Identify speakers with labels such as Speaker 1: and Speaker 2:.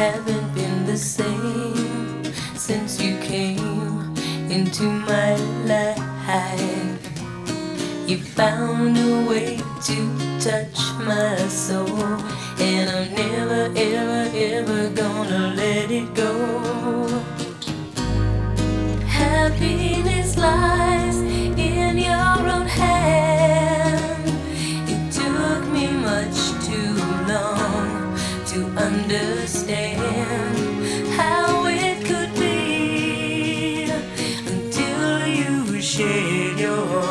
Speaker 1: haven't been the same since you came into my life. You found a way to touch 肥料